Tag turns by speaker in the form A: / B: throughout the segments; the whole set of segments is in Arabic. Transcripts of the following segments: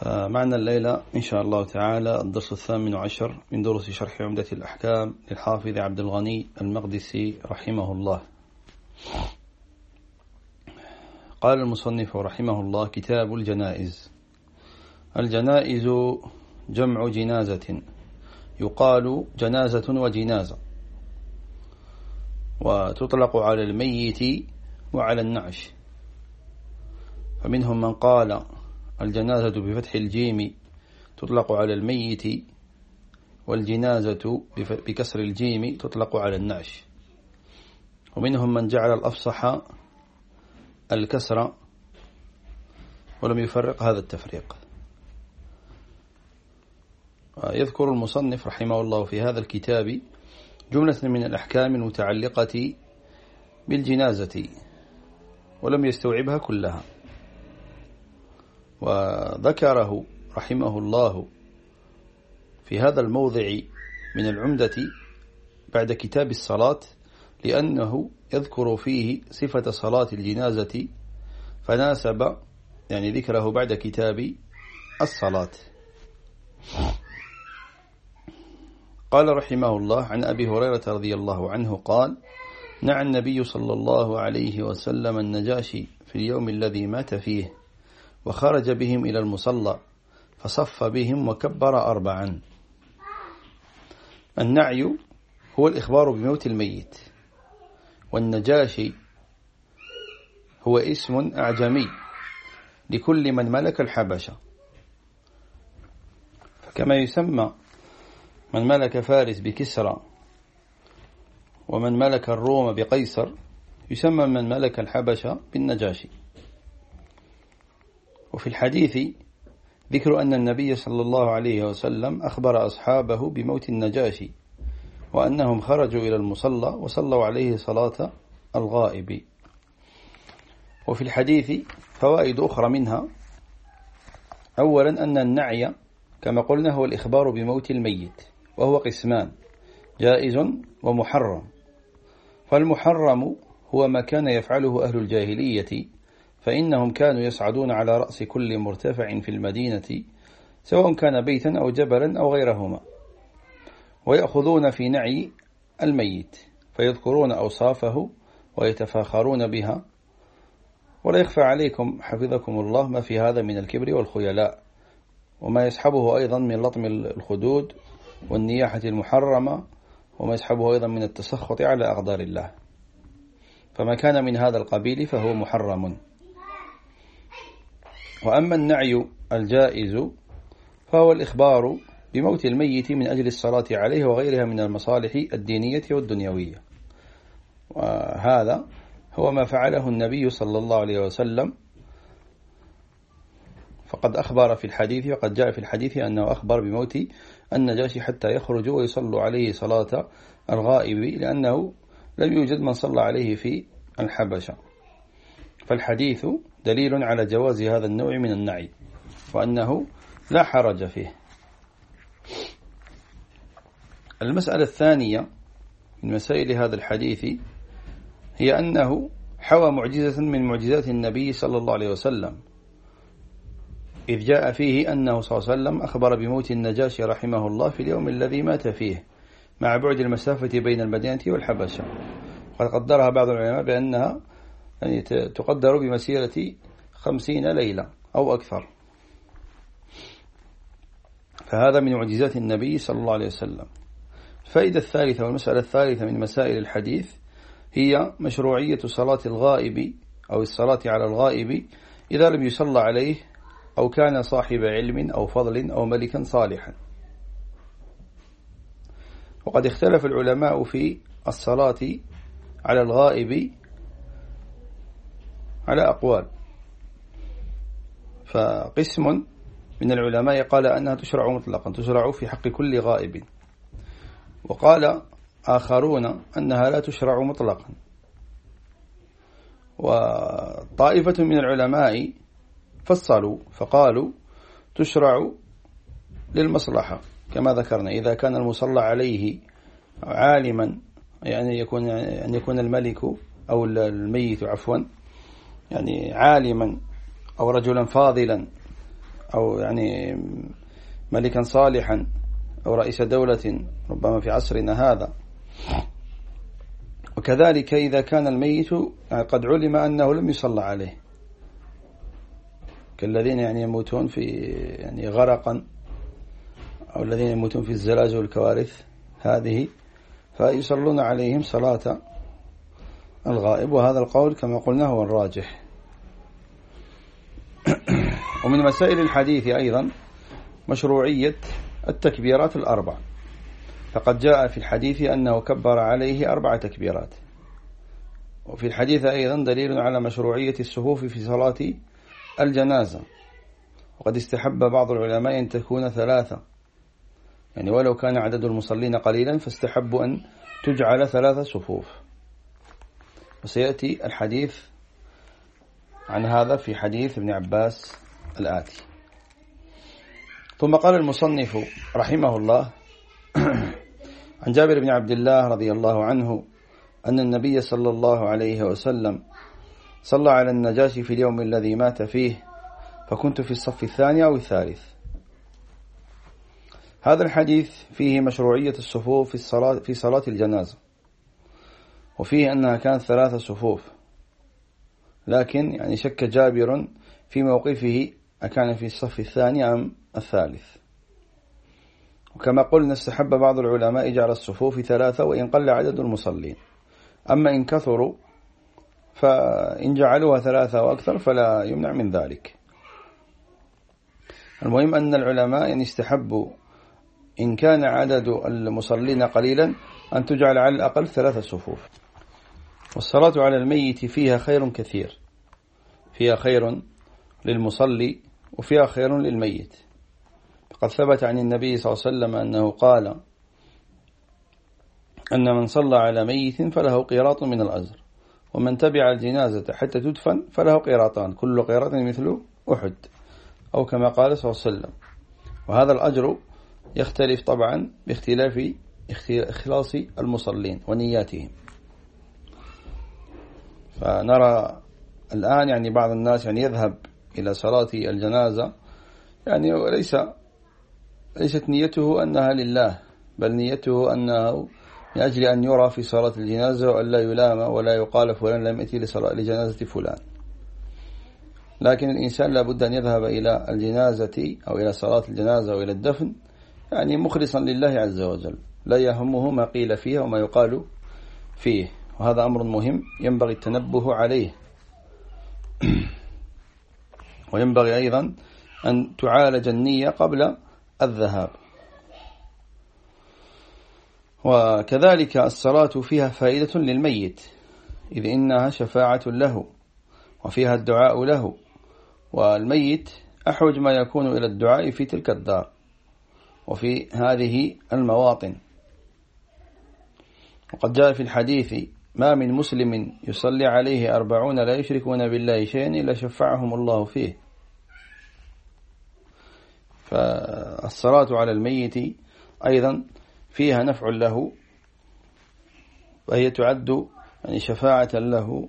A: فمعنا الليلة إن شاء الله تعالى الدرس الثامن عشر من دروس شرح عمدة الأحكام للحافظ عبد الغني المقدسي رحمه الله. قال المصنف رحمه الله كتاب الجنائز. الجنائز جمع جنازة. يقال جنازة وجنازة. وتطلق على الميت وعلى النعش. فمنهم من قال الجنازة بفتح الجيم تطلق على الميت والجنازة بكسر الجيم تطلق على النعش. ومنهم من جعل الأفصح الكسر ولم يفرق هذا التفريق. يذكر المصنف رحمه الله في هذا الكتاب جملة من الأحكام المتعلقة بالجنازة ولم يستوعبها كلها. وذكره رحمه الله في هذا الموضع من العمدة بعد كتاب الصلاة لأنه يذكر فيه صفة صلاة الجنازة فناسب يعني ذكره بعد كتاب الصلاة. قال رحمه الله عن أبي هريرة رضي الله عنه قال نعى النبي صلى الله عليه وسلم النجاشي في اليوم الذي مات فيه وخرج بهم إلى المصلى فصف بهم وكبر أربعا. النعي هو الإخبار بموت الميت والنجاشي هو اسم أعجمي لكل من ملك الحبشة. فكما يسمى من ملك فارس بكسرى ومن ملك الروم بقيصر يسمى من ملك الحبشة بالنجاشي. وفي الحديث ذكر أن النبي صلى الله عليه وسلم أخبر أصحابه بموت النجاشي وأنهم خرجوا إلى المصلى وصلوا عليه صلاة الغائب. وفي الحديث فوائد أخرى منها أولا أن النعي كما قلنا هو الإخبار بموت الميت وهو قسمان جائز ومحرم. فالمحرم هو ما كان يفعله أهل الجاهلية فإنهم كانوا يصعدون على رأس كل مرتفع في المدينة سواء كان بيتا أو جبلا أو غيرهما ويأخذون في نعي الميت فيذكرون أوصافه ويتفاخرون بها. ولا يخفى عليكم حفظكم الله ما في هذا من الكبر والخيلاء وما يسحبه أيضا من لطم الخدود والنياحة المحرمة وما يسحبه أيضا من التسخط على أقدار الله. فما كان من هذا القبيل فهو محرم. وأما النعي الجائز فهو الإخبار بموت الميت من أجل الصلاة عليه وغيرها من المصالح الدينية والدنيوية. وهذا هو ما فعله النبي صلى الله عليه وسلم. فقد أخبر في الحديث وقد جاء في الحديث أنه أخبر بموت النجاشي حتى يخرجوا ويصلوا عليه صلاة الغائب لأنه لم يوجد من صلى عليه في الحبشة. فالحديث دليل على جواز هذا النوع من النعي وأنه لا حرج فيه. المسألة الثانية من مسائل هذا الحديث هي أنه حوى معجزة من معجزات النبي صلى الله عليه وسلم إذ جاء فيه أنه صلى الله عليه وسلم أخبر بموت النجاشي رحمه الله في اليوم الذي مات فيه مع بعد المسافة بين المدينة والحبشة. وقد قدرها بعض العلماء بأنها يعني تقدر بمسيرة خمسين ليلة أو أكثر. فهذا من معجزات النبي صلى الله عليه وسلم. الفائدة الثالثة والمسألة الثالثة من مسائل الحديث هي مشروعية صلاة الغائب أو الصلاة على الغائب إذا لم يصلى عليه أو كان صاحب علم أو فضل أو ملكا صالحا. وقد اختلف العلماء في الصلاة على الغائب على أقوال. فقسم من العلماء قال أنها تشرع مطلقا تشرع في حق كل غائب. وقال آخرون أنها لا تشرع مطلقا. وطائفة من العلماء فصلوا فقالوا تشرع للمصلحة كما ذكرنا. إذا كان المصلى عليه عالما يعني يكون أن يكون الملك أو الميت عفوا يعني عالما أو رجلا فاضلا أو يعني ملكا صالحا أو رئيس دولة ربما في عصرنا هذا. وكذلك إذا كان الميت قد علم أنه لم يصلى عليه. كالذين يعني يموتون في يعني غرقا أو الذين يموتون في الزلازل والكوارث هذه فيصلون عليهم صلاة الغائب وهذا القول كما قلنا هو الراجح. ومن مسائل الحديث أيضا مشروعية التكبيرات الأربع. فقد جاء في الحديث أنه كبر عليه أربع تكبيرات. وفي الحديث أيضا دليل على مشروعية الصفوف في صلاة الجنازة. وقد استحب بعض العلماء أن تكون ثلاثة. يعني ولو كان عدد المصلين قليلا فاستحبوا أن تجعل ثلاثة صفوف. وسيأتي الحديث عن هذا في حديث ابن عباس الآتي. ثم قال المصنف رحمه الله عن جابر بن عبد الله رضي الله عنه أن النبي صلى الله عليه وسلم صلى على النجاشي في اليوم الذي مات فيه فكنت في الصف الثاني أو الثالث. هذا الحديث فيه مشروعية الصفوف في الصلاة في صلاة الجنازة. وفيه أنها كانت ثلاثة صفوف. لكن يعني شك جابر في موقفه أكان في الصف الثاني أم الثالث. وكما قلنا استحب بعض العلماء جعل الصفوف ثلاثة وإن قل عدد المصلين. أما إن كثروا فإن جعلوها ثلاثة وأكثر فلا يمنع من ذلك. المهم أن العلماء يعني استحبوا إن كان عدد المصلين قليلا أن تجعل على الأقل ثلاثة صفوف. والصلاة على الميت فيها خير كثير. فيها خير للمصلي وفيها خير للميت. قد ثبت عن النبي صلى الله عليه وسلم أنه قال أن من صلى على ميت فله قيراط من الأجر ومن تبع الجنازة حتى تدفن فله قيراطان كل قيراط مثل أحد أو كما قال صلى الله عليه وسلم. وهذا الأجر يختلف طبعا باختلاف إخلاص المصلين ونياتهم. فنرى الآن يعني بعض الناس يعني يذهب إلى صلاة الجنازة. يعني ليس ليست نيته أنها لله بل نيته أنه من أجل أن يرى في صلاة الجنازة وأن لا يلام ولا يقال فلان لم يأتي لجنازة فلان. لكن الإنسان لابد أن يذهب إلى الجنازة أو إلى صلاة الجنازة أو إلى الدفن يعني مخلصا لله عز وجل. لا يهمه ما قيل فيها وما يقال فيه. وهذا أمر مهم ينبغي التنبه عليه. وينبغي أيضا أن تعالج النية قبل الذهاب. وكذلك الصلاة فيها فائدة للميت إذ إنها شفاعة له وفيها الدعاء له والميت أحوج ما يكون إلى الدعاء في تلك الدار وفي هذه المواطن. وقد جاء في الحديث ما من مسلم يصلي عليه أربعون لا يشركون بالله شيئا إلا شفعهم الله فيه. فالصلاة على الميت أيضا فيها نفع له وهي تعد يعني شفاعة له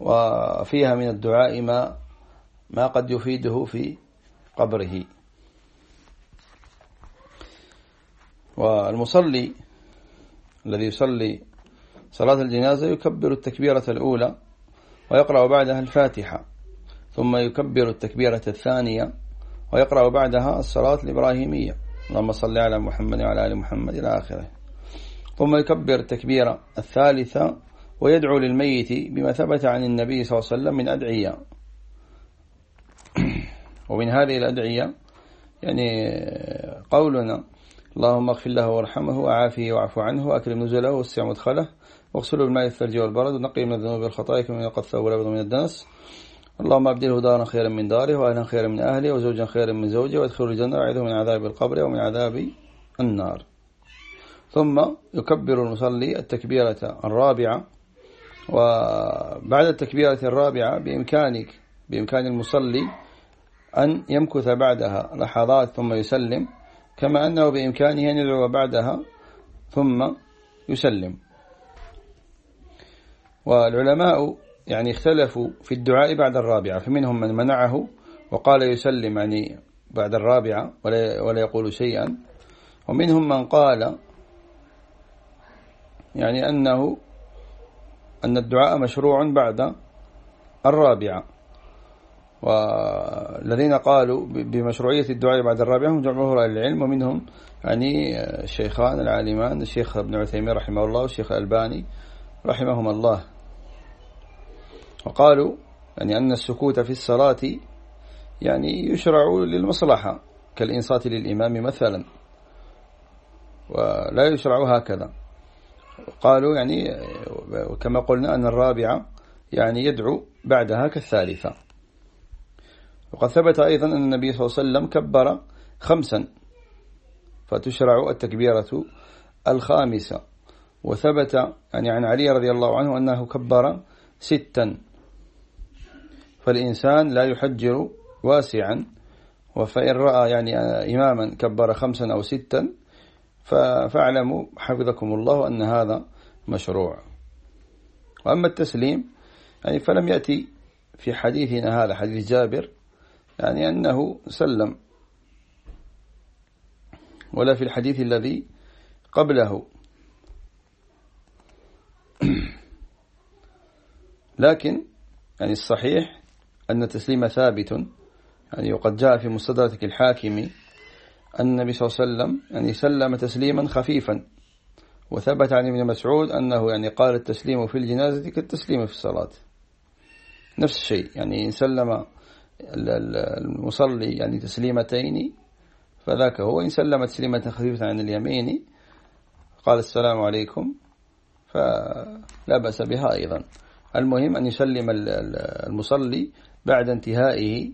A: وفيها من الدعاء ما ما قد يفيده في قبره. والمصلي الذي يصلي صلاة الجنازة يكبر التكبيرة الأولى ويقرأ بعدها الفاتحة ثم يكبر التكبيرة الثانية ويقرأ بعدها الصلاة الإبراهيمية. اللهم صل على محمد وعلى آل محمد إلى آخره. ثم يكبر التكبيرة الثالثة ويدعو للميت بما ثبت عن النبي صلى الله عليه وسلم من أدعية. ومن هذه الأدعية يعني قولنا اللهم اغفر له وارحمه وعافيه واعف عنه وأكرم نزله واسع مدخله واغسله بالماء الثلج والبرد ونقي من الذنوب والخطايا كما ينقى الثوب والأبيض من الدنس. اللهم أبدله دارا خيرا من داره وأهلا خيرا من أهله وزوجا خيرا من زوجه وادخل الجنة وأعيذه من عذاب القبر ومن عذاب النار. ثم يكبر المصلي التكبيرة الرابعة. وبعد التكبيرة الرابعة بإمكانك بإمكان المصلي أن يمكث بعدها لحظات ثم يسلم كما أنه بإمكانه أن يدعو بعدها ثم يسلم. والعلماء يعني اختلفوا في الدعاء بعد الرابعة فمنهم من منعه وقال يسلم يعني بعد الرابعة ولا, ولا يقول شيئا ومنهم من قال يعني أنه أن الدعاء مشروع بعد الرابعة. والذين قالوا بمشروعية الدعاء بعد الرابعة هم جمهور العلم ومنهم يعني الشيخان العالمان الشيخ ابن عثيمين رحمه الله والشيخ الألباني رحمهم الله. وقالوا يعني أن السكوت في الصلاة يعني يشرع للمصلحة كالإنصات للإمام مثلا. ولا يشرع هكذا. قالوا يعني كما قلنا أن الرابعة يعني يدعو بعدها كالثالثة. وقد ثبت أيضا أن النبي صلى الله عليه وسلم كبر خمسا فتشرع التكبيرة الخامسة. وثبت يعني عن علي رضي الله عنه أنه كبر ستا. فالإنسان لا يحجر واسعا وفإن رأى يعني إماما كبر خمسا أو ستا فاعلموا حفظكم الله أن هذا مشروع. وأما التسليم يعني فلم يأتي في حديثنا هذا حديث جابر يعني أنه سلم ولا في الحديث الذي قبله. لكن يعني الصحيح أن التسليم ثابت يعني وقد جاء في مستدرك الحاكم أن النبي صلى الله عليه وسلم يعني سلم تسليما خفيفا. وثبت عن ابن مسعود أنه يعني قال التسليم في الجنازة كالتسليم في الصلاة. نفس الشيء يعني إن سلم المصلي يعني تسليمتين فذاك هو. إن سلم تسليمة خفيفة عن اليمين قال السلام عليكم فلا بأس بها أيضا. المهم أن يسلم المصلي بعد انتهائه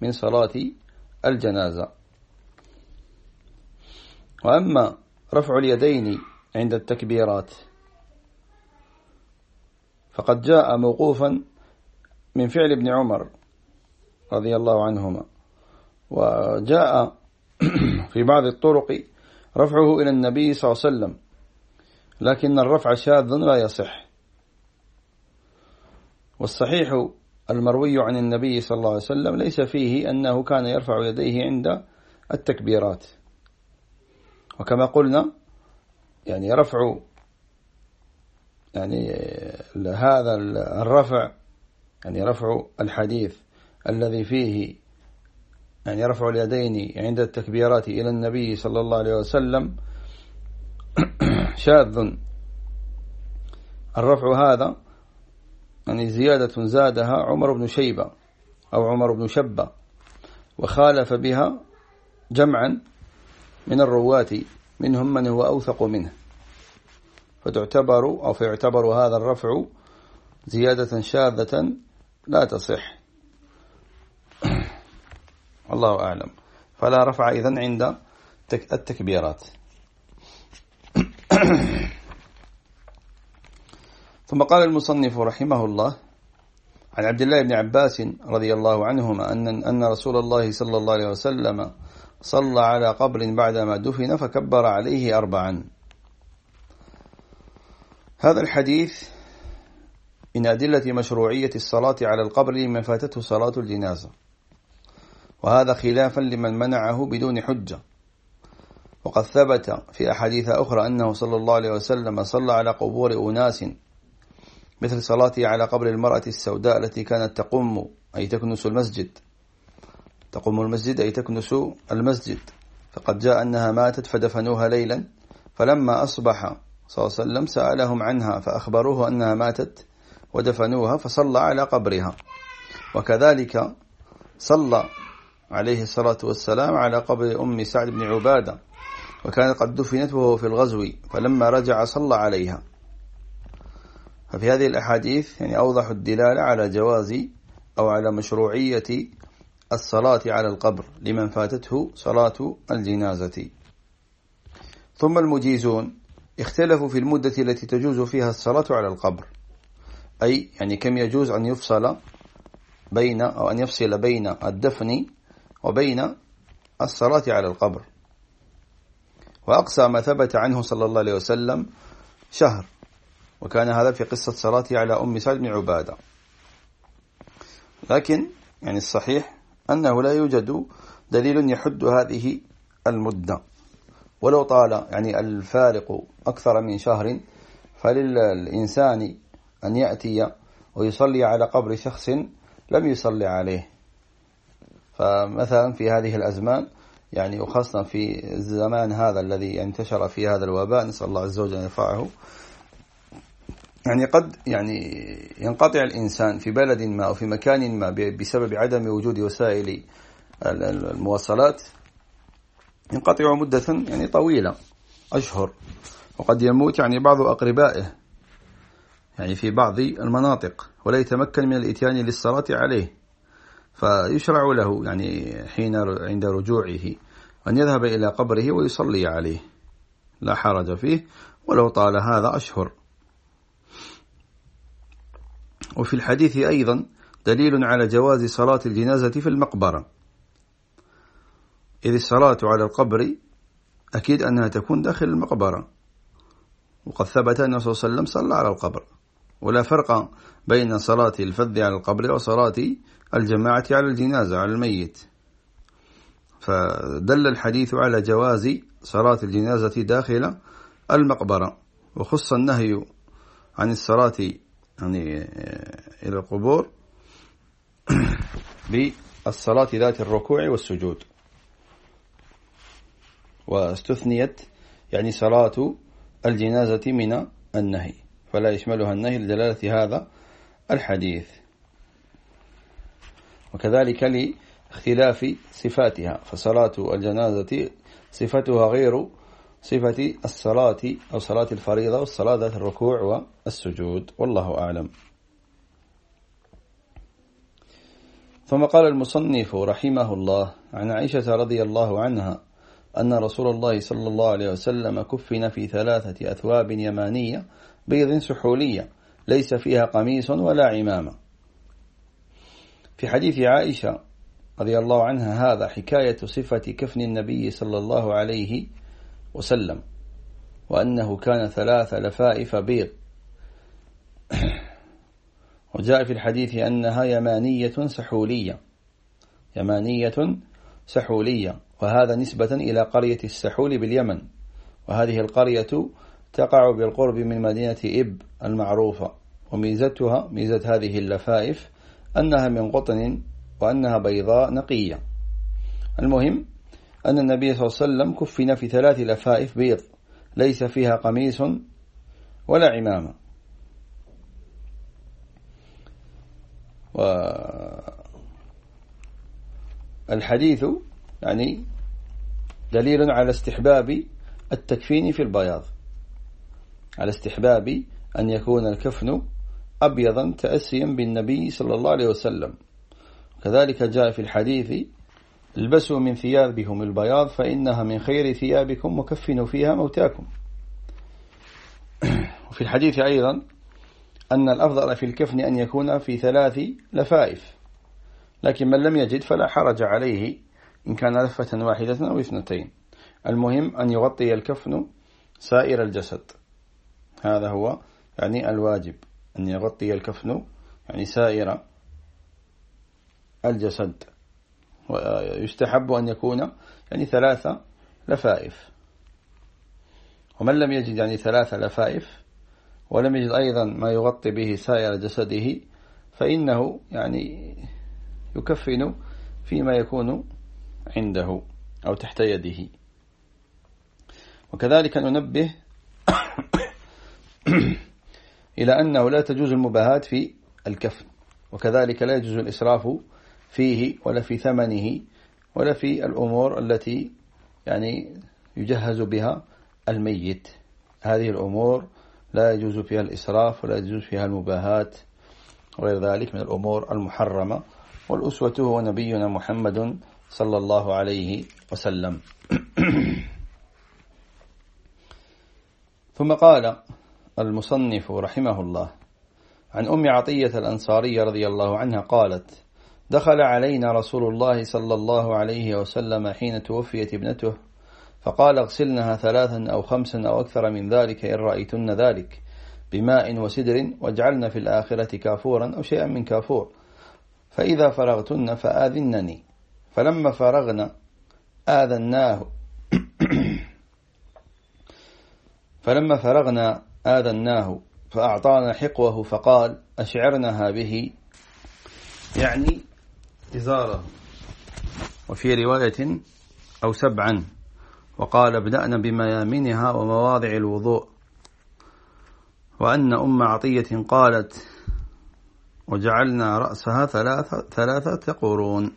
A: من صلاة الجنازة. وأما رفع اليدين عند التكبيرات فقد جاء موقوفا من فعل ابن عمر رضي الله عنهما وجاء في بعض الطرق رفعه إلى النبي صلى الله عليه وسلم لكن الرفع شاذ لا يصح. والصحيح المروي عن النبي صلى الله عليه وسلم ليس فيه أنه كان يرفع يديه عند التكبيرات. وكما قلنا يعني رفع يعني هذا الرفع يعني رفع الحديث الذي فيه يعني رفع اليدين عند التكبيرات إلى النبي صلى الله عليه وسلم شاذ. الرفع هذا يعني زيادة زادها عمر بن شيبة أو عمر بن شبة وخالف بها جمعا من الرواة منهم من هو أوثق منه. فتعتبر أو فيعتبر هذا الرفع زيادة شاذة لا تصح. الله أعلم. فلا رفع إذن عند التكبيرات. ثم قال المصنف رحمه الله عن عبد الله بن عباس رضي الله عنهما أن, أن رسول الله صلى الله عليه وسلم صلى على قبر بعدما دفن فكبر عليه أربعا. هذا الحديث من أدلة مشروعية الصلاة على القبر لمن فاتته صلاة الجنازة وهذا خلافا لمن منعه بدون حجة. وقد ثبت في أحاديث أخرى أنه صلى الله عليه وسلم صلى على قبور أناس مثل صلاته على قبر المرأة السوداء التي كانت تقوم أي تكنس المسجد. تقوم المسجد أي تكنس المسجد. فقد جاء أنها ماتت فدفنوها ليلا. فلما أصبح صلى الله عليه وسلم سألهم عنها فأخبروه أنها ماتت ودفنوها فصلى على قبرها. وكذلك صلى عليه الصلاة والسلام على قبر أم سعد بن عبادة وكانت قد دفنت وهو في الغزو فلما رجع صلى عليها. ففي هذه الأحاديث يعني أوضح الدلالة على جواز أو على مشروعية الصلاة على القبر لمن فاتته صلاة الجنازة. ثم المجيزون اختلفوا في المدة التي تجوز فيها الصلاة على القبر. أي يعني كم يجوز أن يفصل بين أو أن يفصل بين الدفن وبين الصلاة على القبر. وأقصى ما ثبت عنه صلى الله عليه وسلم شهر. وكان هذا في قصة صلاته على أم سعد بن عبادة. لكن يعني الصحيح أنه لا يوجد دليل يحد هذه المدة. ولو طال يعني الفارق أكثر من شهر فللإنسان أن يأتي ويصلي على قبر شخص لم يصلي عليه. فمثلا في هذه الأزمان يعني وخاصة في الزمان هذا الذي انتشر في هذا الوباء نسأل الله عز وجل أن يرفعه. يعني قد يعني ينقطع الإنسان في بلد ما أو في مكان ما بسبب عدم وجود وسائل المواصلات ينقطع مدة يعني طويلة أشهر. وقد يموت يعني بعض أقربائه يعني في بعض المناطق ولا يتمكن من الإتيان للصلاة عليه. فيشرع له يعني حين عند رجوعه أن يذهب إلى قبره ويصلي عليه. لا حرج فيه ولو طال هذا أشهر. وفي الحديث أيضا دليل على جواز صلاة الجنازة في المقبرة. إذ الصلاة على القبر أكيد أنها تكون داخل المقبرة. وقد ثبت أن صلى الله عليه وسلم صلى على القبر. ولا فرق بين صلاة الفذ على القبر وصلاة الجماعة على الجنازة على الميت. فدل الحديث على جواز صلاة الجنازة داخل المقبرة. وخص النهي عن الصلاة يعني إلى القبور بالصلاة ذات الركوع والسجود. واستثنيت يعني صلاة الجنازة من النهي فلا يشملها النهي لدلالة هذا الحديث. وكذلك لاختلاف صفاتها فصلاة الجنازة صفتها غير صفة الصلاة أو صلاة الفريضة والصلاة ذات الركوع والسجود والله أعلم. ثم قال المصنف رحمه الله عن عائشة رضي الله عنها أن رسول الله صلى الله عليه وسلم كفن في ثلاثة أثواب يمانية بيض سحولية ليس فيها قميص ولا عمامة. في حديث عائشة رضي الله عنها هذا حكاية صفة كفن النبي صلى الله عليه وسلم وأنه كان ثلاث لفائف بيض. وجاء في الحديث أنها يمانية سحولية. يمانية سحولية. وهذا نسبة إلى قرية السحول باليمن. وهذه القرية تقع بالقرب من مدينة إب المعروفة. وميزتها ميزة هذه اللفائف أنها من قطن وأنها بيضاء نقية. المهم أن النبي صلى الله عليه وسلم كفن في ثلاث لفائف بيض ليس فيها قميص ولا عمامة. والحديث يعني دليل على استحباب التكفين في البياض على استحباب أن يكون الكفن أبيضا تأسيا بالنبي صلى الله عليه وسلم. كذلك جاء في الحديث البسوا من ثيابكم البياض فإنها من خير ثيابكم وكفنوا فيها موتاكم. وفي الحديث أيضا أن الأفضل في الكفن أن يكون في ثلاث لفائف لكن من لم يجد فلا حرج عليه إن كان لفة واحدة أو اثنتين. المهم أن يغطي الكفن سائر الجسد. هذا هو يعني الواجب أن يغطي الكفن يعني سائر الجسد. ويستحب أن يكون يعني ثلاثة لفائف. ومن لم يجد يعني ثلاثة لفائف ولم يجد أيضا ما يغطي به سائر جسده فإنه يعني يكفن فيما يكون عنده أو تحت يده. وكذلك ننبه إلى أنه لا تجوز المباهات في الكفن وكذلك لا يجوز الإسراف فيه ولا في ثمنه ولا في الأمور التي يعني يجهز بها الميت. هذه الأمور لا يجوز فيها الإسراف ولا يجوز فيها المباهات وغير ذلك من الأمور المحرمة. والأسوة هو نبينا محمد صلى الله عليه وسلم. ثم قال المصنف رحمه الله عن أم عطية الأنصارية رضي الله عنها قالت دخل علينا رسول الله صلى الله عليه وسلم حين توفيت ابنته فقال اغسلنها ثلاثا أو خمسا أو أكثر من ذلك إن رأيتن ذلك بماء وسدر واجعلن في الآخرة كافورا أو شيئا من كافور. فإذا فرغتن فآذنني. فلما فرغنا آذناه. فلما فرغنا آذناه. فأعطانا حقوه فقال أشعرنها به. يعني إزارة. وفي رواية أو سبعا. وقال ابدأنا بميامنها ومواضع الوضوء. وأن أم عطية قالت وجعلنا رأسها ثلاثة, ثلاثة قرون.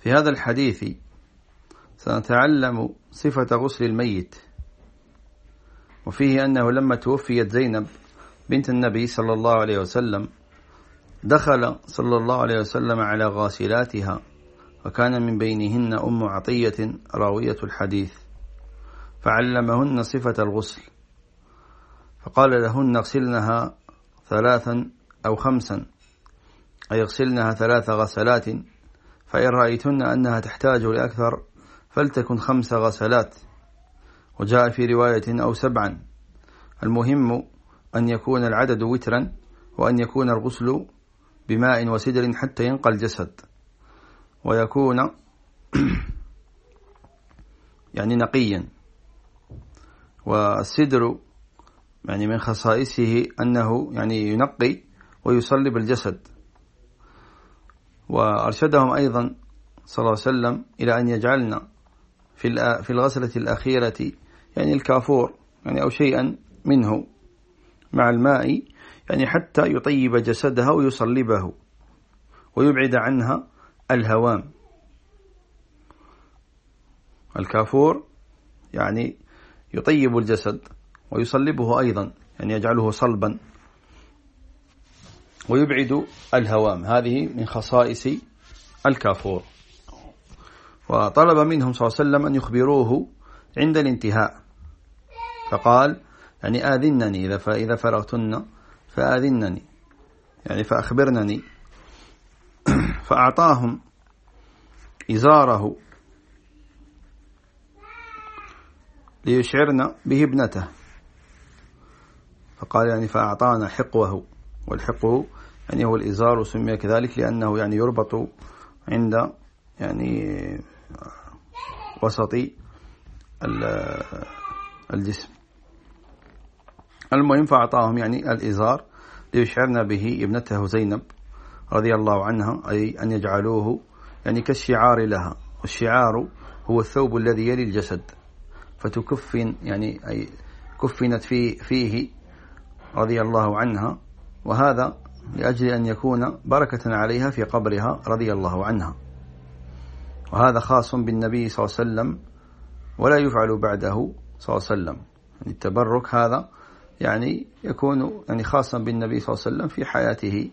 A: في هذا الحديث سنتعلم صفة غسل الميت وفيه أنه لما توفيت زينب بنت النبي صلى الله عليه وسلم دخل صلى الله عليه وسلم على غاسلاتها. وكان من بينهن أم عطية راوية الحديث فعلمهن صفة الغسل فقال لهن اغسلنها ثلاثا أو خمسا أي اغسلنها ثلاث غسلات فإن رأيتن أنها تحتاج لأكثر فلتكن خمس غسلات. وجاء في رواية أو سبعا المهم أن يكون العدد وترا وأن يكون الغسل بماء وسدر حتى ينقى الجسد. ويكون يعني نقيا. والسدر يعني من خصائصه أنه يعني ينقي ويصلب الجسد. وأرشدهم أيضا صلى الله عليه وسلم إلى أن يجعلنا في في الغسلة الأخيرة يعني الكافور يعني أو شيئا منه مع الماء يعني حتى يطيب جسدها ويصلبه ويبعد عنها الهوام. الكافور يعني يطيب الجسد ويصلبه أيضا يعني يجعله صلبا. ويبعد الهوام. هذه من خصائص الكافور. وطلب منهم صلى الله عليه وسلم أن يخبروه عند الانتهاء. فقال يعني آذنني إذا فرغتن فآذنني يعني فأخبرنني. فأعطاهم إزاره ليشعرن به ابنته. فقال يعني فأعطانا حقوه والحقو يعني هو الإزار سمي كذلك لأنه يعني يربط عند يعني وسط الجسم. المهم فأعطاهم يعني الإزار ليشعرن به ابنته زينب. رضي الله عنها أي أن يجعلوه يعني كالشعار لها. والشعار هو الثوب الذي يلي الجسد. فتكفن يعني أي كفنت فيه, فيه رضي الله عنها. وهذا لأجل أن يكون بركة عليها في قبرها رضي الله عنها. وهذا خاص بالنبي صلى الله عليه وسلم ولا يفعل بعده صلى الله عليه وسلم. يعني التبرك هذا يعني يكون يعني خاصا بالنبي صلى الله عليه وسلم في حياته.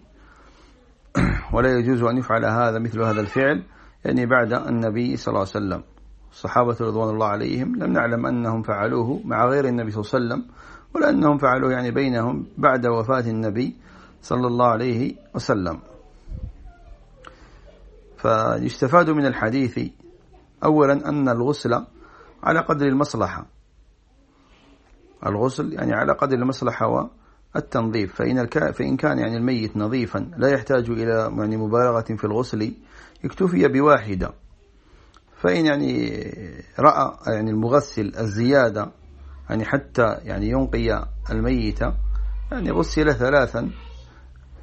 A: ولا يجوز أن يفعل هذا مثل هذا الفعل يعني بعد النبي صلى الله عليه وسلم. الصحابة رضوان الله عليهم لم نعلم أنهم فعلوه مع غير النبي صلى الله عليه وسلم ولا أنهم فعلوه يعني بينهم بعد وفاة النبي صلى الله عليه وسلم. فيستفاد من الحديث أولا أن الغسل على قدر المصلحة. الغسل يعني على قدر المصلحة والتنظيف فإن, فإن كان يعني الميت نظيفا لا يحتاج إلى يعني مبالغة في الغسل اكتفي بواحدة. فإن يعني رأى يعني المغسل الزيادة يعني حتى يعني ينقي الميت يعني غسل ثلاثا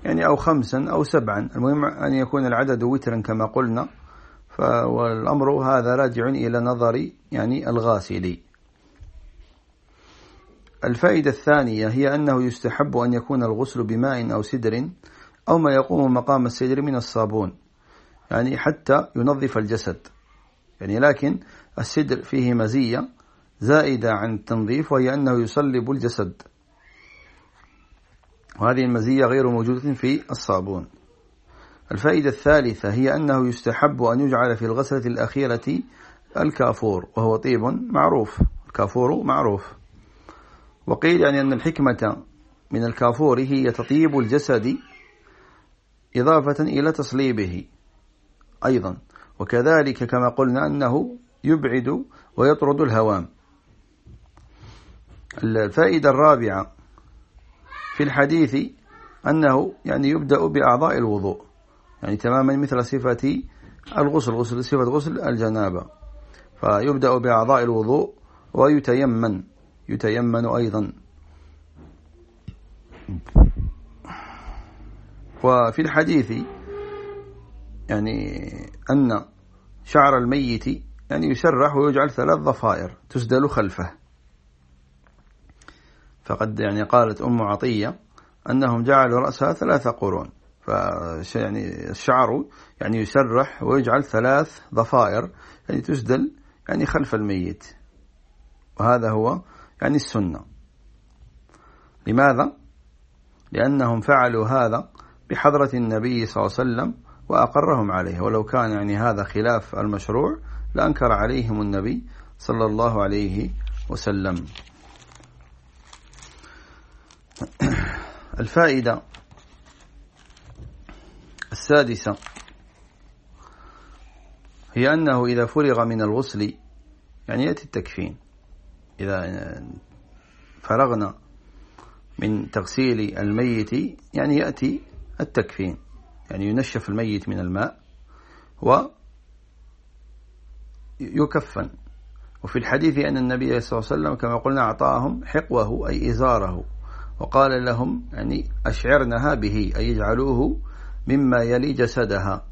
A: يعني أو خمسا أو سبعا. المهم أن يكون العدد وترا كما قلنا والأمر هذا راجع إلى نظر يعني الغاسل. الفائدة الثانية هي أنه يستحب أن يكون الغسل بماء أو سدر أو ما يقوم مقام السدر من الصابون يعني حتى ينظف الجسد. يعني لكن السدر فيه مزية زائدة عن التنظيف وهي أنه يصلب الجسد. وهذه المزية غير موجودة في الصابون. الفائدة الثالثة هي أنه يستحب أن يجعل في الغسلة الأخيرة الكافور وهو طيب معروف. الكافور معروف. وقيل يعني أن الحكمة من الكافور هي تطيب الجسد إضافة إلى تصليبه أيضا. وكذلك كما قلنا أنه يبعد ويطرد الهوام. الفائدة الرابعة في الحديث أنه يعني يبدأ بأعضاء الوضوء يعني تماما مثل صفة الغسل غسل صفة غسل الجنابة. فيبدأ بأعضاء الوضوء ويتيمن. يتيمن أيضا. وفي الحديث يعني أن شعر الميت يعني يسرح ويجعل ثلاث ضفائر تسدل خلفه. فقد يعني قالت أم عطية أنهم جعلوا رأسها ثلاث قرون. فيعني الشعر يعني يسرح ويجعل ثلاث ضفائر يعني تسدل يعني خلف الميت. وهذا هو يعني السنة. لماذا؟ لأنهم فعلوا هذا بحضرة النبي صلى الله عليه وسلم وأقرهم عليه. ولو كان يعني هذا خلاف المشروع لأنكر عليهم النبي صلى الله عليه وسلم. الفائدة السادسة هي أنه إذا فرغ من الغسل يعني يأتي التكفين. إذا فرغنا من تغسيل الميت يعني يأتي التكفين. يعني ينشف الميت من الماء ويكفن وفي الحديث أن النبي صلى الله عليه وسلم كما قلنا أعطاهم حقوه أي إزاره. وقال لهم يعني أشعرنها به أي يجعلوه مما يلي جسدها.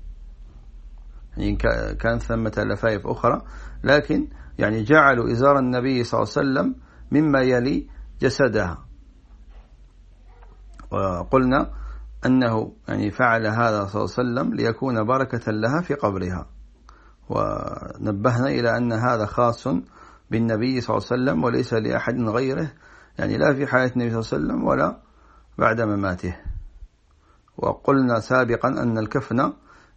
A: يعني كانت ثمة لفائف أخرى. لكن يعني جعلوا إزار النبي صلى الله عليه وسلم مما يلي جسدها. وقلنا أنه يعني فعل هذا صلى الله عليه وسلم ليكون بركة لها في قبرها. ونبهنا إلى أن هذا خاص بالنبي صلى الله عليه وسلم وليس لأحد غيره يعني لا في حياة النبي صلى الله عليه وسلم ولا بعد مماته. وقلنا سابقا أن الكفن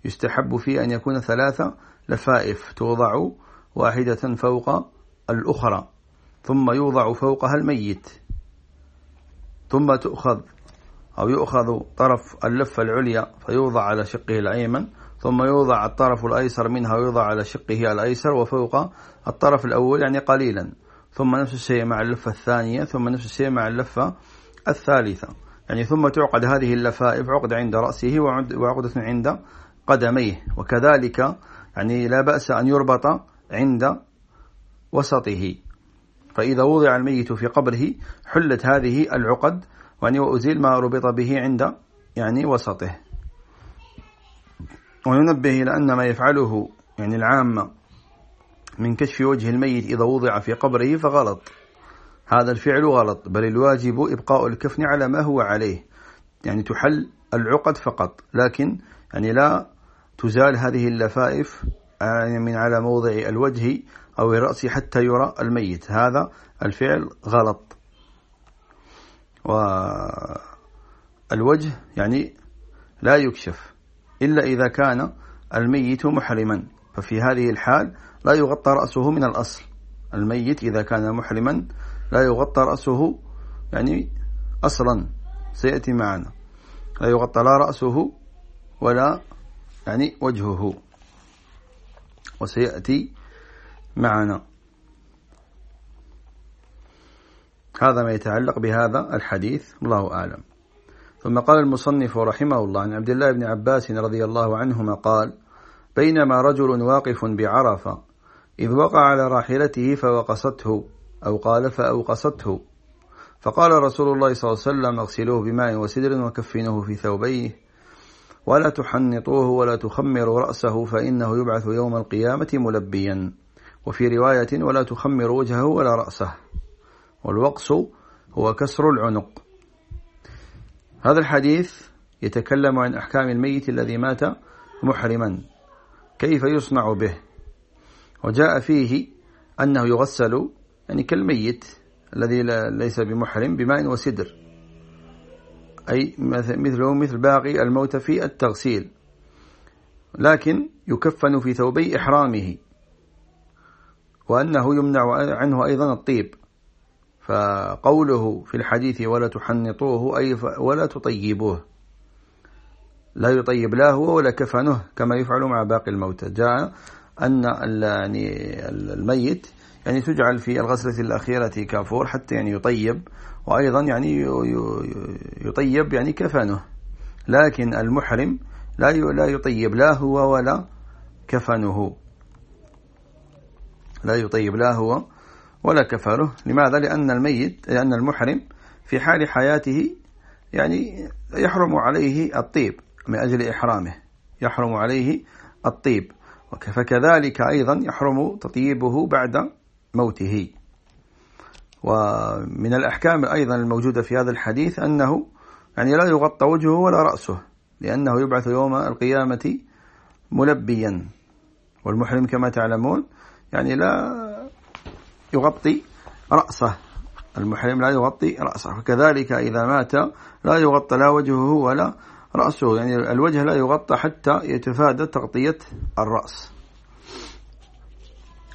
A: يستحب فيه أن يكون ثلاثة لفائف توضع واحدة فوق الأخرى ثم يوضع فوقها الميت. ثم تؤخذ أو يؤخذ طرف اللفة العليا فيوضع على شقه الأيمن ثم يوضع الطرف الأيسر منها ويوضع على شقه الأيسر وفوق الطرف الأول يعني قليلا. ثم نفس الشيء مع اللفة الثانية ثم نفس الشيء مع اللفة الثالثة. يعني ثم تعقد هذه اللفائف عقد عند رأسه وعقدة عند قدميه. وكذلك يعني لا بأس أن يربط عند وسطه. فإذا وضع الميت في قبره حلت هذه العقد وأن وأزيل ما ربط به عند يعني وسطه. وينبه إلى أن ما يفعله يعني العامة من كشف وجه الميت إذا وضع في قبره فغلط. هذا الفعل غلط بل الواجب إبقاء الكفن على ما هو عليه. يعني تحل العقد فقط لكن يعني لا تزال هذه اللفائف يعني من على موضع الوجه أو الرأس حتى يرى الميت. هذا الفعل غلط. والوجه يعني لا يكشف إلا إذا كان الميت محرما. ففي هذه الحال لا يغطى رأسه من الأصل. الميت إذا كان محرما لا يغطى رأسه يعني أصلا سيأتي معنا. لا يغطى لا رأسه ولا يعني وجهه. وسيأتي معنا. هذا ما يتعلق بهذا الحديث الله أعلم. ثم قال المصنف رحمه الله عن عبد الله بن عباس رضي الله عنهما قال بينما رجل واقف بعرفة إذ وقع على راحلته فوقصته أو قال فأوقصته. فقال رسول الله صلى الله عليه وسلم اغسلوه بماء وسدر وكفنوه في ثوبيه. ولا تحنطوه ولا تخمروا رأسه فإنه يبعث يوم القيامة ملبيا. وفي رواية ولا تخمر وجهه ولا رأسه. والوقص هو كسر العنق. هذا الحديث يتكلم عن أحكام الميت الذي مات محرما. كيف يصنع به؟ وجاء فيه أنه يغسل يعني كالميت الذي ليس بمحرم بماء وسدر. أي مثله مثل باقي الموت في التغسيل. لكن يكفن في ثوبي إحرامه وأنه يمنع عنه أيضا الطيب. فقوله في الحديث ولا تحنطوه أي ولا تطيبوه. لا يطيب لا هو ولا كفنه كما يفعل مع باقي الموتى. جاء أن يعني الميت يعني تجعل في الغسلة الأخيرة كافور حتى يعني يطيب وأيضا يعني يطيب يعني كفنه. لكن المحرم لا لا يطيب لا هو ولا كفنه. لا يطيب لا هو ولا كفنه. لماذا؟ لأن الميت لأن المحرم في حال حياته يعني يحرم عليه الطيب من أجل إحرامه. يحرم عليه الطيب. فكذلك أيضا يحرم تطيبه بعد موته. ومن الأحكام أيضا الموجودة في هذا الحديث أنه يعني لا يغطى وجهه ولا رأسه لأنه يبعث يوم القيامة ملبيا. والمحرم كما تعلمون يعني لا يغطي رأسه المحرم لا يغطي رأسه. وكذلك إذا مات لا يغطى لا وجهه ولا رأسه يعني الوجه لا يغطى حتى يتفادى تغطية الرأس.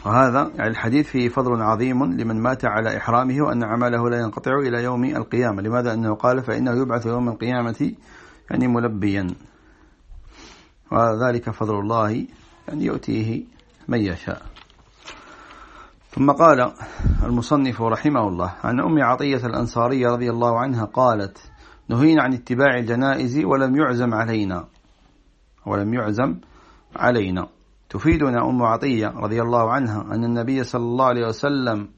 A: وهذا يعني الحديث فيه فضل عظيم لمن مات على إحرامه وأن عمله لا ينقطع إلى يوم القيامة. لماذا؟ أنه قال فإنه يبعث يوم القيامة يعني ملبيا. وذلك فضل الله يعني يؤتيه من يشاء. ثم قال المصنف رحمه الله عن أم عطية الأنصارية رضي الله عنها قالت نهينا عن اتباع الجنائز ولم يعزم علينا. ولم يعزم علينا. تفيدنا أم عطية رضي الله عنها أن النبي صلى الله عليه وسلم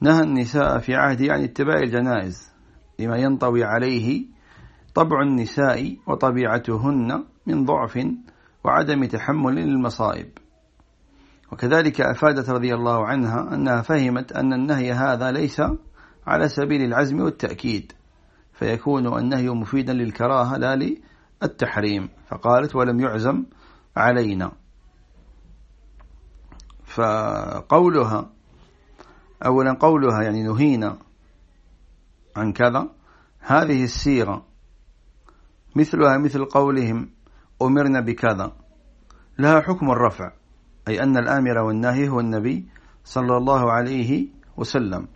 A: نهى النساء في عهده عن اتباع الجنائز لما ينطوي عليه طبع النساء وطبيعتهن من ضعف وعدم تحمل للمصائب. وكذلك أفادت رضي الله عنها أنها فهمت أن النهي هذا ليس على سبيل العزم والتأكيد فيكون النهي مفيدا للكراهة لا للتحريم فقالت ولم يعزم علينا. فقولها أولا قولها يعني نهينا عن كذا. هذه السيرة مثلها مثل قولهم أمرنا بكذا. لها حكم الرفع أي أن الآمر والناهي هو النبي صلى الله عليه وسلم.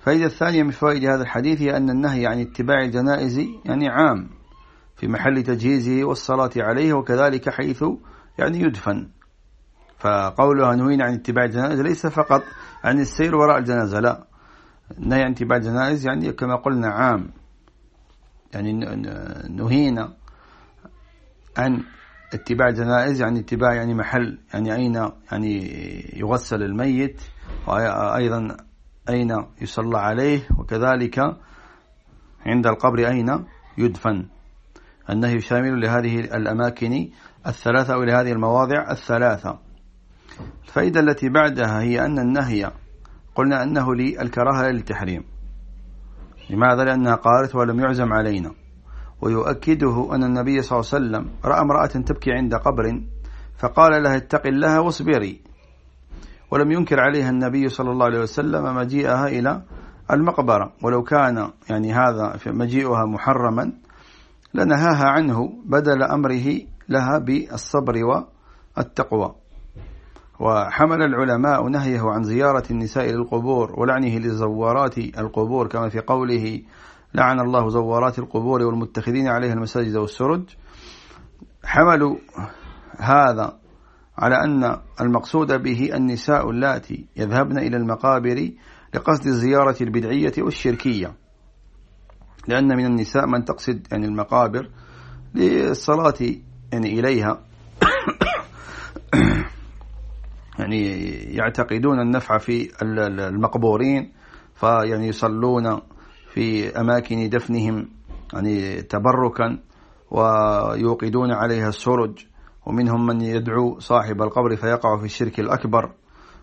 A: فائدة الثانية من فوائد هذا الحديث هي أن النهي عن اتباع الجنائز يعني عام في محل تجهيزه والصلاة عليه وكذلك حيث يعني يدفن. فقولها نهينا عن اتباع الجنائز ليس فقط عن السير وراء الجنازة لا. النهي عن اتباع الجنائز يعني كما قلنا عام. يعني نهينا عن اتباع الجنائز يعني اتباع يعني محل يعني أين يعني يغسل الميت وأيضا أين يصلى عليه وكذلك عند القبر أين يدفن. النهي شامل لهذه الأماكن الثلاثة أو لهذه المواضع الثلاثة. الفائدة التي بعدها هي أن النهي قلنا أنه للكراهة للتحريم لماذا؟ لأنها قالت ولم يعزم علينا. ويؤكده أن النبي صلى الله عليه وسلم رأى امرأة تبكي عند قبر فقال لها اتق الله واصبري. ولم ينكر عليها النبي صلى الله عليه وسلم مجيئها إلى المقبرة. ولو كان يعني هذا مجيئها محرما لنهاها عنه بدل أمره لها بالصبر والتقوى. وحمل العلماء نهيه عن زيارة النساء للقبور ولعنه لزوارات القبور كما في قوله لعن الله زوارات القبور والمتخذين عليها المساجد والسرج حملوا هذا على أن المقصود به النساء اللاتي يذهبن إلى المقابر لقصد الزيارة البدعية والشركية لأن من النساء من تقصد يعني المقابر للصلاة يعني إليها. يعني يعتقدون النفع في المقبورين فيعني يصلون في أماكن دفنهم يعني تبركا ويوقدون عليها السرج ومنهم من يدعو صاحب القبر فيقع في الشرك الأكبر.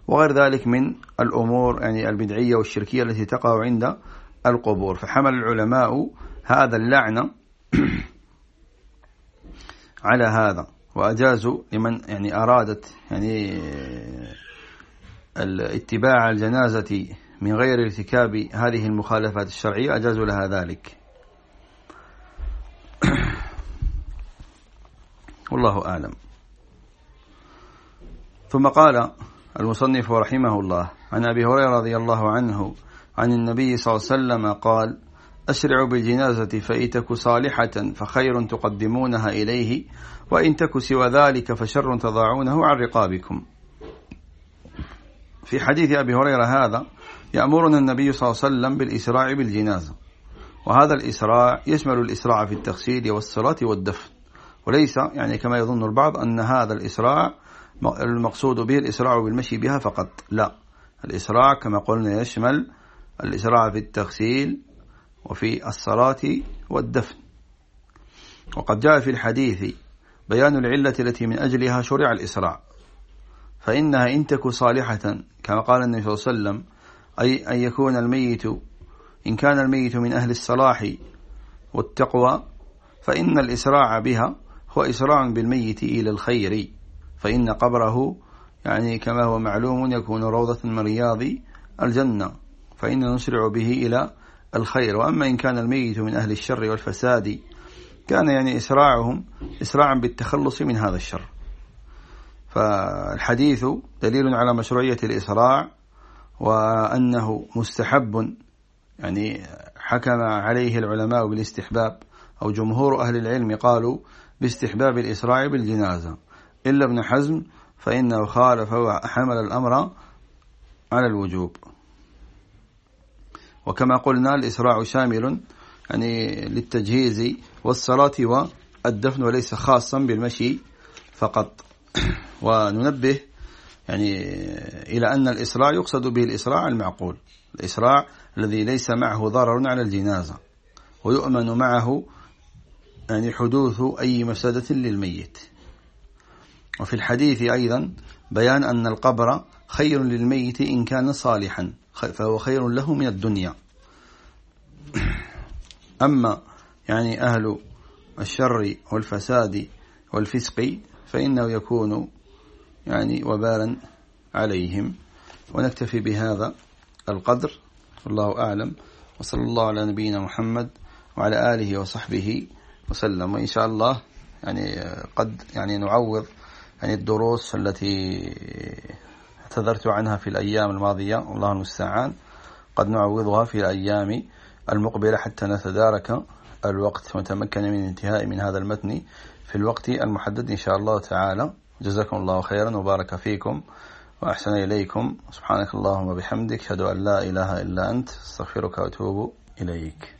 A: وغير ذلك من الأمور يعني البدعية والشركية التي تقع عند القبور. فحمل العلماء هذا اللعنة على هذا. وأجازوا لمن يعني أرادت يعني آه، اتباع الجنازة من غير ارتكاب هذه المخالفات الشرعية أجازوا لها ذلك. والله أعلم. ثم قال المصنف رحمه الله عن أبي هريرة رضي الله عنه عن النبي صلى الله عليه وسلم قال أسرعوا بالجنازة فإتك صالحة فخير تقدمونها إليه. وإن تك سوى ذلك فشر تضاعونه عن رقابكم. في حديث أبي هريرة هذا يأمرنا النبي صلى الله عليه وسلم بالإسراع بالجنازة. وهذا الإسراع يشمل الإسراع في التغسيل والصلاة والدفن. وليس يعني كما يظن البعض أن هذا الإسراع المقصود به الإسراع بالمشي بها فقط. لا. الإسراع كما قلنا يشمل الإسراع في التغسيل وفي الصلاة والدفن. وقد جاء في الحديث بيان العلة التي من أجلها شرع الإسراع فإنها إن تك صالحة كما قال النبي صلى الله عليه وسلم أي أن يكون الميت إن كان الميت من أهل الصلاح والتقوى فإن الإسراع بها هو إسراع بالميت إلى الخير فإن قبره يعني كما هو معلوم يكون روضة من رياض الجنة فإن نسرع به إلى الخير. وأما إن كان الميت من أهل الشر والفساد كان يعني إسراعهم إسراعا بالتخلص من هذا الشر. فالحديث دليل على مشروعية الإسراع وأنه مستحب يعني حكم عليه العلماء بالاستحباب أو جمهور أهل العلم قالوا باستحباب الإسراع بالجنازة. إلا ابن حزم فإنه خالف وحمل الأمر على الوجوب. وكما قلنا الإسراع شامل يعني للتجهيز والصلاة والدفن وليس خاصا بالمشي فقط. وننبه يعني إلى أن الإسراع يقصد به الإسراع المعقول الإسراع الذي ليس معه ضرر على الجنازة ويؤمن معه يعني حدوث أي مفسدة للميت. وفي الحديث أيضا بيان أن القبر خير للميت إن كان صالحا فهو خير له من الدنيا. أما يعني أهل الشر والفساد والفسق فإنه يكون يعني وبالا عليهم. ونكتفي بهذا القدر والله أعلم. وصلى الله على نبينا محمد وعلى آله وصحبه وسلم. وإن شاء الله يعني قد يعني نعوض يعني الدروس التي اعتذرت عنها في الأيام الماضية. والله المستعان. قد نعوضها في الأيام المقبلة حتى نتدارك الوقت ونتمكن من انتهاء من هذا المتن في الوقت المحدد إن شاء الله تعالى. جزاكم الله خيرا وبارك فيكم وأحسن إليكم. سبحانك اللهم وبحمدك أشهد أن لا إله إلا أنت أستغفرك وأتوب إليك.